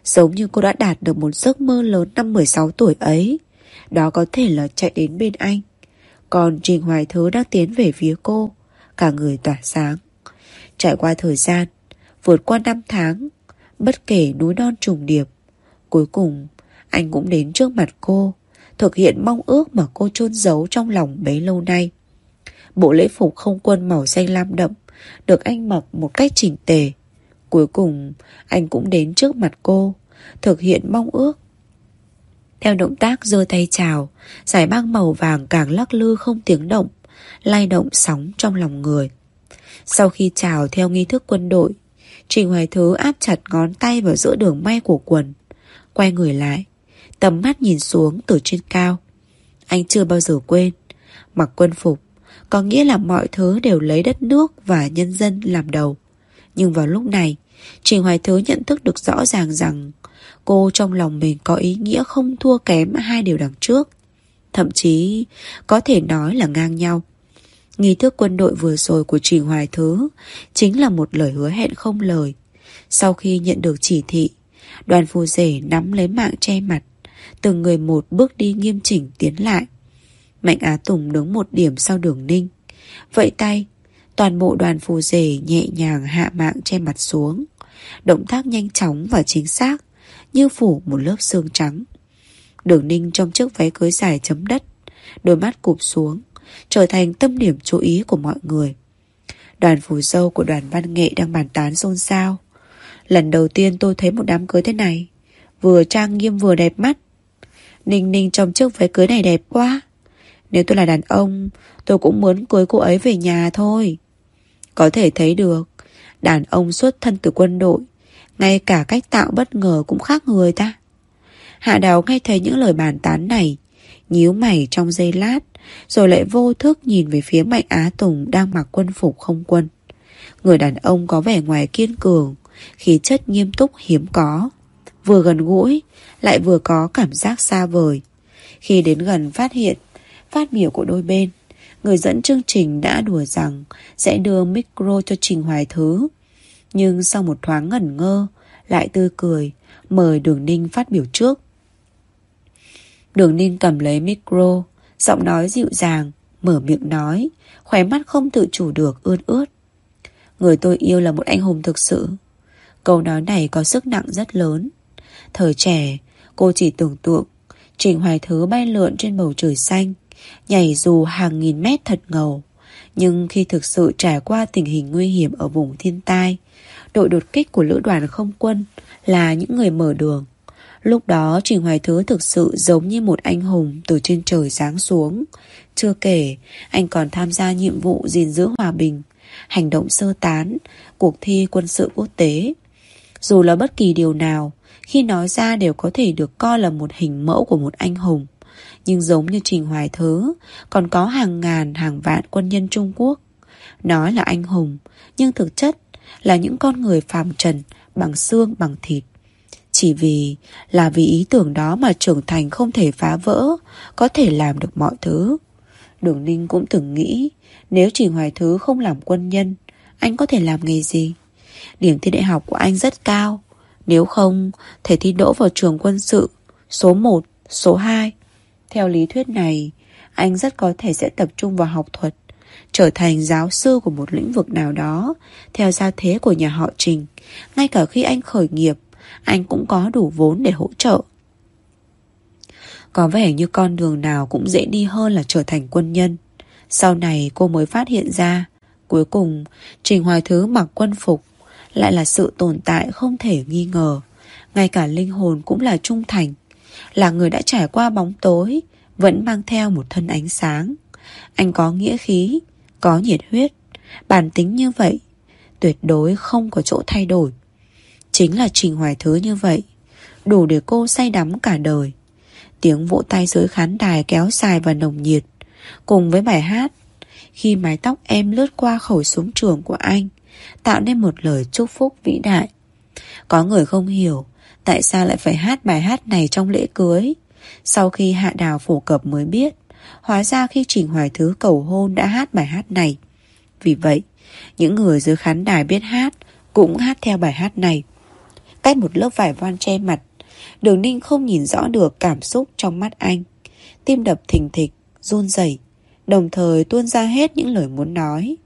Giống như cô đã đạt được một giấc mơ lớn năm 16 tuổi ấy. Đó có thể là chạy đến bên anh. Còn Trình Hoài Thứ đang tiến về phía cô, Cả người tỏa sáng. Trải qua thời gian, Vượt qua năm tháng, Bất kể núi non trùng điệp, Cuối cùng anh cũng đến trước mặt cô, Thực hiện mong ước mà cô chôn giấu trong lòng bấy lâu nay. Bộ lễ phục không quân màu xanh lam đậm Được anh mặc một cách chỉnh tề Cuối cùng, anh cũng đến trước mặt cô, Thực hiện mong ước. Theo động tác giơ tay chào, Giải băng màu vàng càng lắc lư không tiếng động, Lay động sóng trong lòng người. Sau khi chào theo nghi thức quân đội, Trình Hoài Thứ áp chặt ngón tay vào giữa đường may của quần, Quay người lại, Tầm mắt nhìn xuống từ trên cao. Anh chưa bao giờ quên, Mặc quân phục Có nghĩa là mọi thứ đều lấy đất nước Và nhân dân làm đầu. Nhưng vào lúc này Trình Hoài Thứ nhận thức được rõ ràng rằng cô trong lòng mình có ý nghĩa không thua kém hai điều đằng trước. Thậm chí có thể nói là ngang nhau. Nghi thức quân đội vừa rồi của Trình Hoài Thứ chính là một lời hứa hẹn không lời. Sau khi nhận được chỉ thị, đoàn phù rể nắm lấy mạng che mặt, từng người một bước đi nghiêm chỉnh tiến lại. Mạnh Á Tùng đứng một điểm sau đường ninh. Vậy tay, toàn bộ đoàn phù rể nhẹ nhàng hạ mạng che mặt xuống. Động tác nhanh chóng và chính xác, Như phủ một lớp xương trắng. Đường ninh trong chiếc váy cưới dài chấm đất, Đôi mắt cụp xuống, Trở thành tâm điểm chú ý của mọi người. Đoàn phù dâu của đoàn văn nghệ Đang bàn tán xôn xao. Lần đầu tiên tôi thấy một đám cưới thế này, Vừa trang nghiêm vừa đẹp mắt. Ninh ninh trong chiếc váy cưới này đẹp quá. Nếu tôi là đàn ông, Tôi cũng muốn cưới cô ấy về nhà thôi. Có thể thấy được Đàn ông xuất thân từ quân đội Ngay cả cách tạo bất ngờ cũng khác người ta Hạ Đào nghe thấy những lời bàn tán này, nhíu mày trong giây lát, rồi lại vô thức nhìn về phía Mạnh Á Tùng đang mặc quân phục không quân. Người đàn ông có vẻ ngoài kiên cường, khí chất nghiêm túc hiếm có. Vừa gần gũi, lại vừa có cảm giác xa vời. Khi đến gần phát hiện, phát biểu của đôi bên, người dẫn chương trình đã đùa rằng sẽ đưa micro cho Trình Hoài Thứ. Nhưng sau một thoáng ngẩn ngơ, lại tươi cười, mời Đường Ninh phát biểu trước. Đường Ninh cầm lấy micro, giọng nói dịu dàng, mở miệng nói, khóe mắt không tự chủ được ươn ướt. Người tôi yêu là một anh hùng thực sự. Câu nói này có sức nặng rất lớn. Thời trẻ, cô chỉ tưởng tượng Trình Hoài Thứ bay lượn trên bầu trời xanh, nhảy dù hàng nghìn mét thật ngầu. Nhưng khi thực sự trải qua tình hình nguy hiểm ở vùng thiên tai, đội đột kích của lữ đoàn không quân là những người mở đường. Lúc đó Trình Hoài Thứ thực sự giống như một anh hùng từ trên trời giáng xuống. Chưa kể, anh còn tham gia nhiệm vụ gìn giữ hòa bình, hành động sơ tán, cuộc thi quân sự quốc tế. Dù là bất kỳ điều nào, khi nói ra đều có thể được coi là một hình mẫu của một anh hùng. Nhưng giống như Trình Hoài Thứ, còn có hàng ngàn hàng vạn quân nhân Trung Quốc. Nói là anh hùng, nhưng thực chất là những con người phàm trần bằng xương bằng thịt. Chỉ vì là vì ý tưởng đó mà trưởng thành không thể phá vỡ, có thể làm được mọi thứ. Đường Ninh cũng từng nghĩ, nếu Trình Hoài Thứ không làm quân nhân, anh có thể làm nghề gì? Điểm thi đại học của anh rất cao, nếu không thể thi đỗ vào trường quân sự, số 1, số 2. Theo lý thuyết này, anh rất có thể sẽ tập trung vào học thuật, trở thành giáo sư của một lĩnh vực nào đó, theo gia thế của nhà họ Trình. Ngay cả khi anh khởi nghiệp, anh cũng có đủ vốn để hỗ trợ. Có vẻ như con đường nào cũng dễ đi hơn là trở thành quân nhân. Sau này cô mới phát hiện ra, cuối cùng Trình Hoài Thứ mặc quân phục lại là sự tồn tại không thể nghi ngờ. Ngay cả linh hồn cũng là trung thành, là người đã trải qua bóng tối, vẫn mang theo một thân ánh sáng. Anh có nghĩa khí, có nhiệt huyết, bản tính như vậy, tuyệt đối không có chỗ thay đổi. Chính là Trình Hoài Thứ như vậy, đủ để cô say đắm cả đời. Tiếng vỗ tay dưới khán đài kéo dài và nồng nhiệt, cùng với bài hát. Khi mái tóc em lướt qua khẩu súng trường của anh, tạo nên một lời chúc phúc vĩ đại. Có người không hiểu tại sao lại phải hát bài hát này trong lễ cưới. Sau khi Hạ Đào phổ cập mới biết, hóa ra khi Trình Hoài Thứ cầu hôn đã hát bài hát này. Vì vậy, những người dưới khán đài biết hát cũng hát theo bài hát này. Cách một lớp vải voan che mặt, đường ninh không nhìn rõ được cảm xúc trong mắt anh. Tim đập thình thịch, run rẩy, đồng thời tuôn ra hết những lời muốn nói.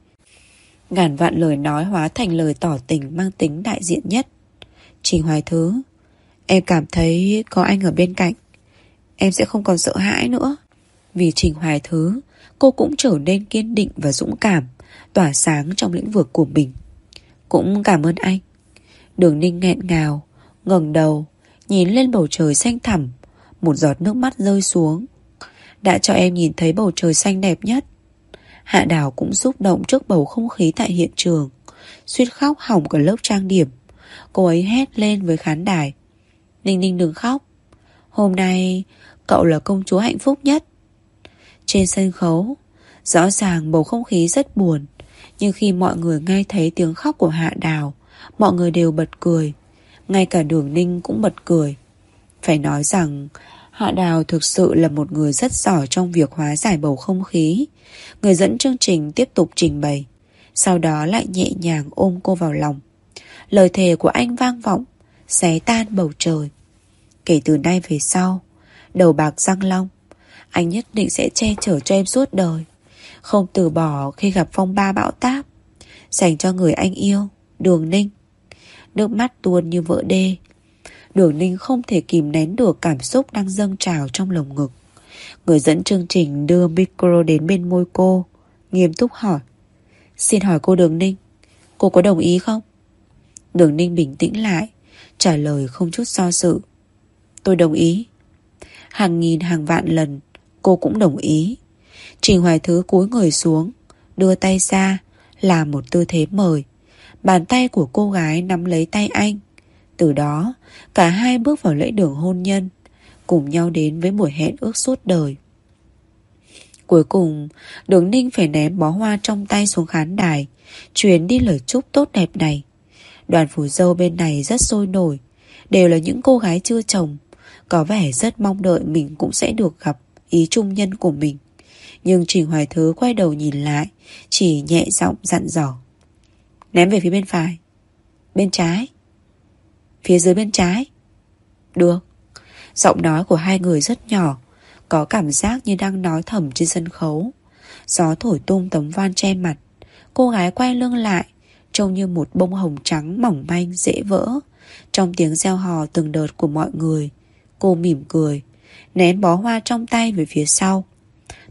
Ngàn vạn lời nói hóa thành lời tỏ tình mang tính đại diện nhất. Trình Hoài Thứ, em cảm thấy có anh ở bên cạnh. Em sẽ không còn sợ hãi nữa. Vì Trình Hoài Thứ, cô cũng trở nên kiên định và dũng cảm, tỏa sáng trong lĩnh vực của mình. Cũng cảm ơn anh. Đường ninh nghẹn ngào, ngẩng đầu, nhìn lên bầu trời xanh thẳm, một giọt nước mắt rơi xuống. Đã cho em nhìn thấy bầu trời xanh đẹp nhất. Hạ Đào cũng xúc động trước bầu không khí tại hiện trường. Suýt khóc hỏng cả lớp trang điểm. Cô ấy hét lên với khán đài. Ninh Ninh đừng khóc. Hôm nay cậu là công chúa hạnh phúc nhất. Trên sân khấu, rõ ràng bầu không khí rất buồn. Nhưng khi mọi người nghe thấy tiếng khóc của Hạ Đào, mọi người đều bật cười. Ngay cả đường Ninh cũng bật cười. Phải nói rằng Hạ Đào thực sự là một người rất giỏi trong việc hóa giải bầu không khí. Người dẫn chương trình tiếp tục trình bày. Sau đó lại nhẹ nhàng ôm cô vào lòng. Lời thề của anh vang vọng, xé tan bầu trời. Kể từ nay về sau, đầu bạc răng long, anh nhất định sẽ che chở cho em suốt đời. Không từ bỏ khi gặp phong ba bão táp. Dành cho người anh yêu, đường ninh. Nước mắt tuôn như vỡ đê Đường Ninh không thể kìm nén được cảm xúc đang dâng trào trong lồng ngực. Người dẫn chương trình đưa micro đến bên môi cô, nghiêm túc hỏi. Xin hỏi cô Đường Ninh, cô có đồng ý không? Đường Ninh bình tĩnh lại, trả lời không chút do dự. Tôi đồng ý. Hàng nghìn hàng vạn lần, cô cũng đồng ý. Trình Hoài Thứ cúi người xuống, đưa tay ra, làm một tư thế mời. Bàn tay của cô gái nắm lấy tay anh, từ đó, cả hai bước vào lễ đường hôn nhân. Cùng nhau đến với buổi hẹn ước suốt đời Cuối cùng Đường Ninh phải ném bó hoa trong tay xuống khán đài Truyền đi lời chúc tốt đẹp này Đoàn phủ dâu bên này rất sôi nổi, Đều là những cô gái chưa chồng. Có vẻ rất mong đợi mình cũng sẽ được gặp Ý trung nhân của mình. Nhưng Trình Hoài Thứ quay đầu nhìn lại, Chỉ nhẹ giọng dặn dò. Ném về phía bên phải. Bên trái. Phía dưới bên trái. Được. Giọng nói của hai người rất nhỏ, Có cảm giác như đang nói thầm trên sân khấu. Gió thổi tung tấm van che mặt. Cô gái quay lưng lại Trông như một bông hồng trắng mỏng manh, dễ vỡ. Trong tiếng reo hò từng đợt của mọi người, Cô mỉm cười Ném bó hoa trong tay về phía sau.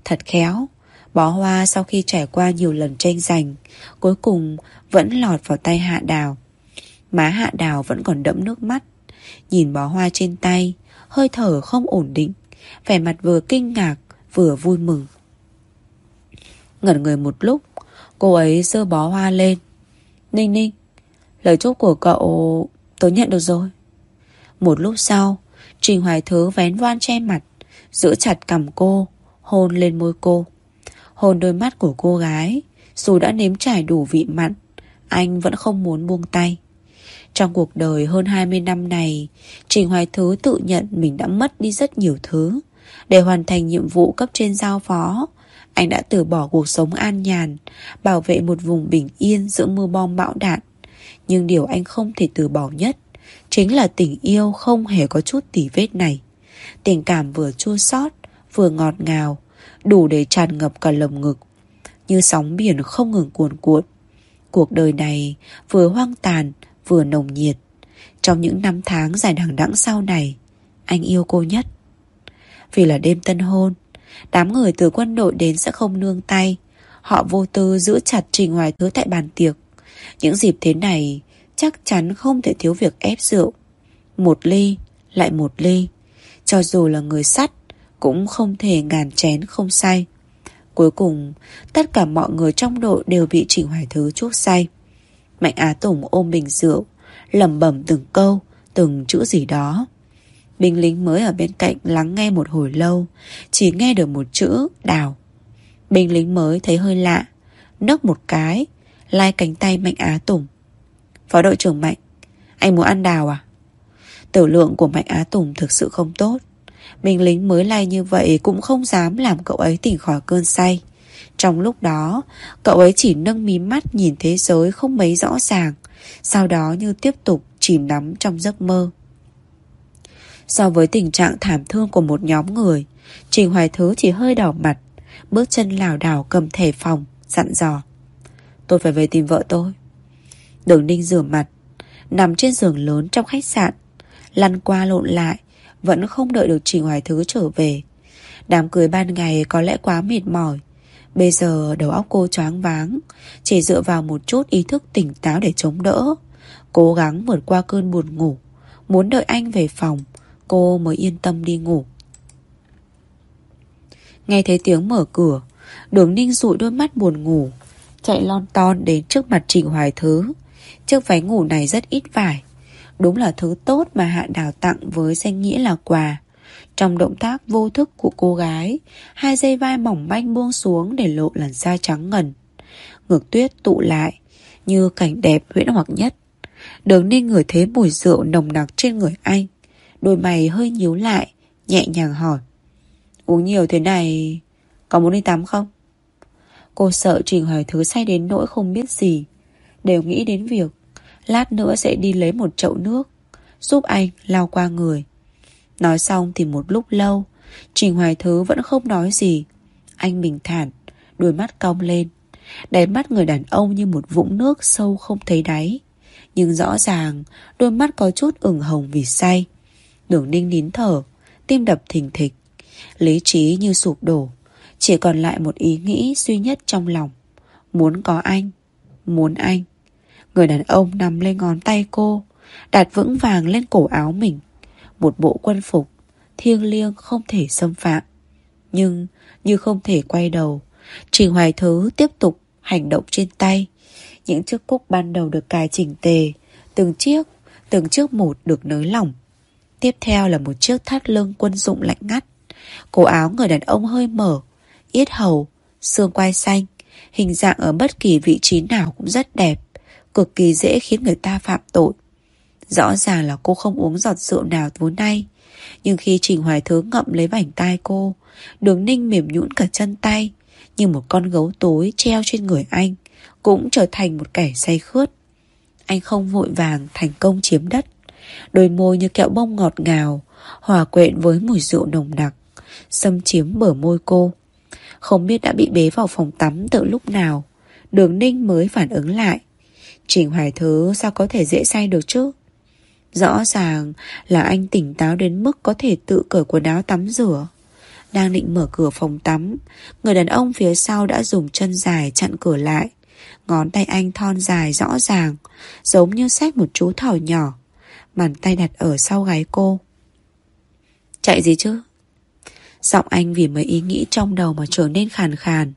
Thật khéo, Bó hoa sau khi trải qua nhiều lần tranh giành, Cuối cùng vẫn lọt vào tay hạ đào. Má hạ đào vẫn còn đẫm nước mắt, Nhìn bó hoa trên tay, Hơi thở không ổn định, Vẻ mặt vừa kinh ngạc, Vừa vui mừng. Ngẩn người một lúc, Cô ấy giơ bó hoa lên Ninh ninh. Lời chúc của cậu tôi nhận được rồi. Một lúc sau, Trình Hoài Thứ vén voan che mặt, Giữ chặt cầm cô, Hôn lên môi cô. Hôn đôi mắt của cô gái, Dù đã nếm trải đủ vị mặn, Anh vẫn không muốn buông tay. Trong cuộc đời hơn 20 năm này, Trình Hoài Thứ tự nhận Mình đã mất đi rất nhiều thứ. Để hoàn thành nhiệm vụ cấp trên giao phó anh đã từ bỏ cuộc sống an nhàn, Bảo vệ một vùng bình yên Giữa mưa bom bão đạn. Nhưng điều anh không thể từ bỏ nhất Chính là tình yêu không hề có chút tỉ vết này. Tình cảm vừa chua xót, Vừa ngọt ngào, Đủ để tràn ngập cả lồng ngực, Như sóng biển không ngừng cuồn cuộn. Cuộc đời này vừa hoang tàn, Vừa nồng nhiệt. Trong những năm tháng dài đằng đẵng sau này, Anh yêu cô nhất. Vì là đêm tân hôn Đám người từ quân đội đến sẽ không nương tay. Họ vô tư giữ chặt Trình Hoài Thứ tại bàn tiệc. Những dịp thế này, Chắc chắn không thể thiếu việc ép rượu. Một ly, Lại một ly. Cho dù là người sắt, Cũng không thể ngàn chén không say. Cuối cùng, Tất cả mọi người trong đội đều bị Trình Hoài Thứ chuốc say. Mạnh Á Tùng ôm bình rượu, lẩm bẩm từng câu, Từng chữ gì đó. Binh lính mới ở bên cạnh lắng nghe một hồi lâu, Chỉ nghe được một chữ, đào. Binh lính mới thấy hơi lạ, Nấc một cái, Lai cánh tay Mạnh Á Tùng. Phó đội trưởng Mạnh, Anh muốn ăn đào à? Tiểu lượng của Mạnh Á Tùng thực sự không tốt. Binh lính mới lai như vậy Cũng không dám làm cậu ấy tỉnh khỏi cơn say. Trong lúc đó, Cậu ấy chỉ nâng mí mắt nhìn thế giới Không mấy rõ ràng, Sau đó như tiếp tục chìm đắm trong giấc mơ. So với tình trạng thảm thương của một nhóm người, Trình Hoài Thứ chỉ hơi đỏ mặt, Bước chân lảo đảo cầm thẻ phòng, Dặn dò. Tôi phải về tìm vợ tôi. Đường ninh rửa mặt, Nằm trên giường lớn trong khách sạn, Lăn qua lộn lại, Vẫn không đợi được Trình Hoài Thứ trở về. Đám cưới ban ngày có lẽ quá mệt mỏi, Bây giờ đầu óc cô choáng váng, Chỉ dựa vào một chút ý thức tỉnh táo để chống đỡ, Cố gắng vượt qua cơn buồn ngủ, Muốn đợi anh về phòng. Cô mới yên tâm đi ngủ. Nghe thấy tiếng mở cửa, Đường ninh dụi đôi mắt buồn ngủ, Chạy lon ton đến trước mặt Trình Hoài Thứ. Chiếc váy ngủ này rất ít vải, Đúng là thứ tốt mà Hạ Đào tặng với danh nghĩa là quà. Trong động tác vô thức của cô gái, Hai dây vai mỏng manh buông xuống để lộ làn da trắng ngần. Ngược tuyết tụ lại, Như cảnh đẹp huyễn hoặc nhất. Đường ninh ngửi thấy mùi rượu nồng nặc trên người anh. Đôi mày hơi nhíu lại, Nhẹ nhàng hỏi. Uống nhiều thế này, Có muốn đi tắm không? Cô sợ Trình Hoài Thứ say đến nỗi không biết gì. Đều nghĩ đến việc Lát nữa sẽ đi lấy một chậu nước, Giúp anh lao qua người. Nói xong thì một lúc lâu, Trình Hoài Thứ vẫn không nói gì. Anh bình thản, Đôi mắt cong lên, Đáy mắt người đàn ông như một vũng nước sâu không thấy đáy. Nhưng rõ ràng, Đôi mắt có chút ửng hồng vì say. Đường ninh nín thở, Tim đập thình thịch, Lý trí như sụp đổ, Chỉ còn lại một ý nghĩ duy nhất trong lòng, Muốn có anh, Muốn anh. Người đàn ông nằm lên ngón tay cô, Đặt vững vàng lên cổ áo mình, Một bộ quân phục Thiêng liêng không thể xâm phạm. Nhưng như không thể quay đầu Trình Hoài Thứ tiếp tục hành động trên tay. Những chiếc cúc ban đầu được cài chỉnh tề, Từng chiếc Từng chiếc một được nới lỏng. Tiếp theo là một chiếc thắt lưng quân dụng lạnh ngắt. Cổ áo người đàn ông hơi mở Yết hầu, xương quai xanh Hình dạng ở bất kỳ vị trí nào cũng rất đẹp Cực kỳ dễ khiến người ta phạm tội. Rõ ràng là cô không uống giọt rượu nào tối nay Nhưng khi Trình Hoài Thứ ngậm lấy vảnh tai cô Đường ninh mềm nhũn cả chân tay Như một con gấu tối treo trên người anh Cũng trở thành một kẻ say khướt. Anh không vội vàng thành công chiếm đất. Đôi môi như kẹo bông ngọt ngào, Hòa quyện với mùi rượu nồng nặc Xâm chiếm bờ môi cô. Không biết đã bị bế vào phòng tắm từ lúc nào, Đường ninh mới phản ứng lại. Trình Hoài Thứ sao có thể dễ say được chứ? Rõ ràng là anh tỉnh táo đến mức có thể tự cởi quần áo tắm rửa. Đang định mở cửa phòng tắm, Người đàn ông phía sau đã dùng chân dài chặn cửa lại. Ngón tay anh thon dài rõ ràng, Giống như xách một chú thỏ nhỏ. Bàn tay đặt ở sau gáy cô. Chạy gì chứ? Giọng anh vì mấy ý nghĩ trong đầu mà trở nên khàn khàn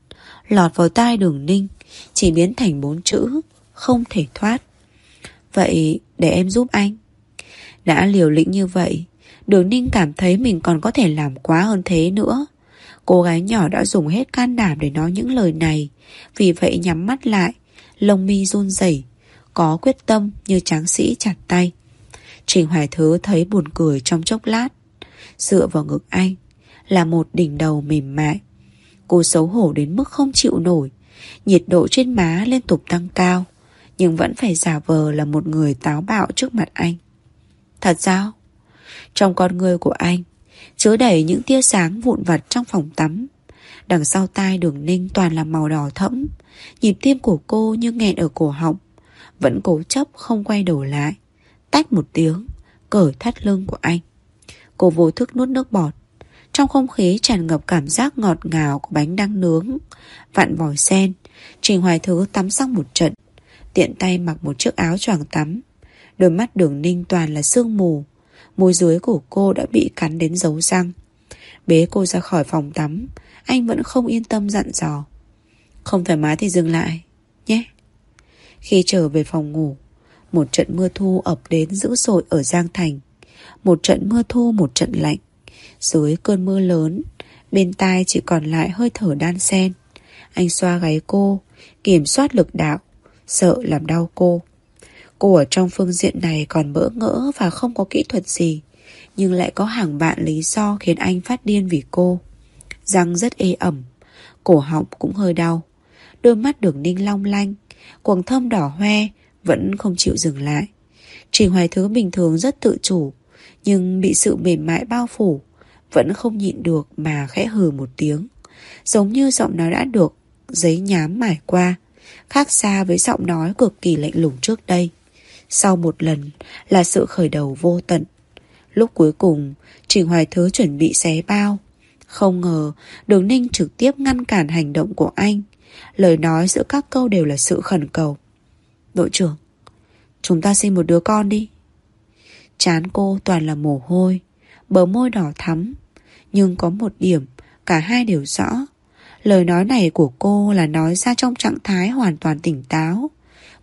Lọt vào tai đường ninh Chỉ biến thành bốn chữ Không thể thoát. Vậy để em giúp anh. Đã liều lĩnh như vậy Đường ninh cảm thấy mình còn có thể làm quá hơn thế nữa. Cô gái nhỏ đã dùng hết can đảm để nói những lời này Vì vậy nhắm mắt lại Lông mi run rẩy Có quyết tâm như tráng sĩ chặt tay Trình Hoài Thứ thấy buồn cười trong chốc lát. Dựa vào ngực anh, Là một đỉnh đầu mềm mại. Cô xấu hổ đến mức không chịu nổi. Nhiệt độ trên má liên tục tăng cao, Nhưng vẫn phải giả vờ là một người táo bạo trước mặt anh. Thật sao? Trong con người của anh, Chứa đầy những tia sáng vụn vặt trong phòng tắm. Đằng sau tai đường ninh toàn là màu đỏ thẫm. Nhịp tim của cô như nghẹn ở cổ họng, Vẫn cố chấp không quay đầu lại. Tách một tiếng, Cởi thắt lưng của anh. Cô vô thức nuốt nước bọt. Trong không khí tràn ngập cảm giác ngọt ngào Của bánh đang nướng, Vặn vòi sen, Trình Hoài Thứ tắm xong một trận, Tiện tay mặc một chiếc áo choàng tắm. Đôi mắt đường ninh toàn là sương mù, Môi dưới của cô đã bị cắn đến dấu răng. Bế cô ra khỏi phòng tắm, Anh vẫn không yên tâm dặn dò. Không thoải mái thì dừng lại, Nhé. Khi trở về phòng ngủ một trận mưa thu ập đến dữ dội ở Giang Thành. Một trận mưa thu, một trận lạnh. Dưới cơn mưa lớn, Bên tai chỉ còn lại hơi thở đan sen Anh xoa gáy cô, Kiểm soát lực đạo, Sợ làm đau cô. Cô ở trong phương diện này còn bỡ ngỡ Và không có kỹ thuật gì, Nhưng lại có hàng vạn lý do khiến anh phát điên vì cô. Răng rất ê ẩm, Cổ họng cũng hơi đau. Đôi mắt đường ninh long lanh quần thâm đỏ hoe vẫn không chịu dừng lại. Trình Hoài Thứ bình thường rất tự chủ, nhưng bị sự mềm mại bao phủ, vẫn không nhịn được mà khẽ hừ một tiếng. Giống như giọng nói đã được giấy nhám mải qua, khác xa với giọng nói cực kỳ lạnh lùng trước đây. Sau một lần là sự khởi đầu vô tận. Lúc cuối cùng, Trình Hoài Thứ chuẩn bị xé bao. Không ngờ, Đường Ninh trực tiếp ngăn cản hành động của anh. Lời nói giữa các câu đều là sự khẩn cầu. Đội trưởng, Chúng ta sinh một đứa con đi. Chán cô toàn là mồ hôi, Bờ môi đỏ thắm, Nhưng có một điểm Cả hai đều rõ. Lời nói này của cô là nói ra trong trạng thái hoàn toàn tỉnh táo.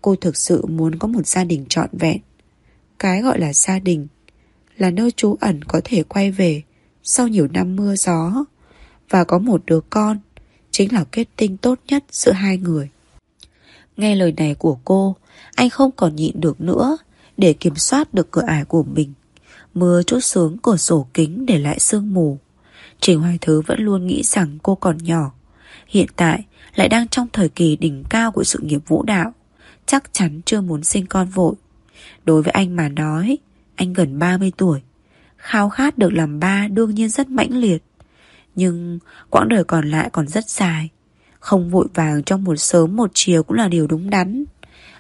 Cô thực sự muốn có một gia đình trọn vẹn. Cái gọi là gia đình Là nơi trú ẩn có thể quay về Sau nhiều năm mưa gió. Và có một đứa con Chính là kết tinh tốt nhất giữa hai người. Nghe lời này của cô anh không còn nhịn được nữa Để kiểm soát được cửa ải của mình. Mưa chút xuống cửa sổ kính để lại sương mù. Trình Hoài Thứ vẫn luôn nghĩ rằng cô còn nhỏ. Hiện tại lại đang trong thời kỳ đỉnh cao của sự nghiệp vũ đạo. Chắc chắn chưa muốn sinh con vội. Đối với anh mà nói, Anh gần 30 tuổi. Khao khát được làm ba đương nhiên rất mãnh liệt. Nhưng quãng đời còn lại còn rất dài. Không vội vàng trong một sớm một chiều cũng là điều đúng đắn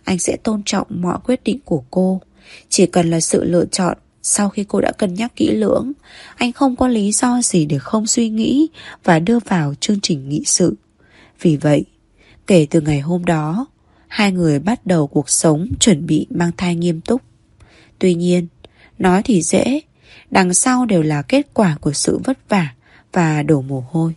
anh sẽ tôn trọng mọi quyết định của cô. Chỉ cần là sự lựa chọn, Sau khi cô đã cân nhắc kỹ lưỡng, Anh không có lý do gì để không suy nghĩ Và đưa vào chương trình nghị sự. Vì vậy, Kể từ ngày hôm đó, Hai người bắt đầu cuộc sống Chuẩn bị mang thai nghiêm túc. Tuy nhiên, Nói thì dễ, Đằng sau đều là kết quả của sự vất vả Và đổ mồ hôi.